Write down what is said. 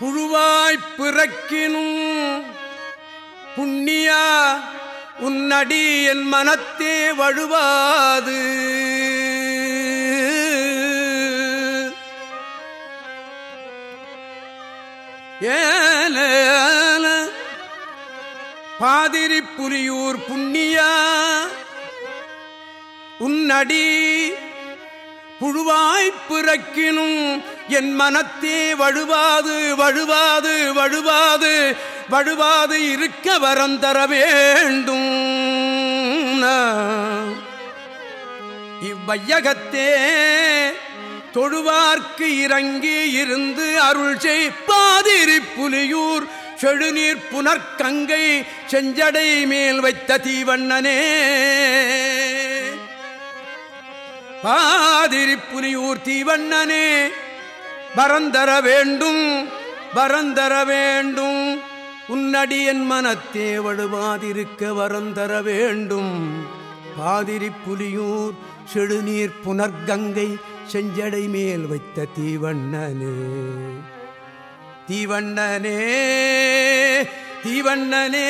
புழுவாய்ப் பிறக்கினும் புண்ணியா உன்னடி என் மனத்தே வழுவாது. ஏல பாதிரி புலியூர் புண்ணியா உன்னடி புழுவாய்ப் பிறக்கினும் என் மனத்தே வழுவாது வழுவாது வழுவாது வழுவாது இருக்க வரம் தர வேண்டும். இவ்வையகத்தே தொழுவார்க்கு இறங்கி இருந்து அருள் செய்ப்பாதிரி புலியூர் செழுநீர் புனர்கங்கை செஞ்சடை மேல் வைத்த தீவண்ணனே. பாதிரி புலியூர் தீவண்ணனே. வரந்தர வேண்டும் வரந்தர வேண்டும். உன்னடியன் மனத்தே வழுவாதிருக்க வரந்தர வேண்டும். பாதிரி புலியூர் செழுநீர் புனர்கங்கை செஞ்சடை மேல் வைத்த தீவண்ணனே. தீவண்ணனே தீவண்ணனே.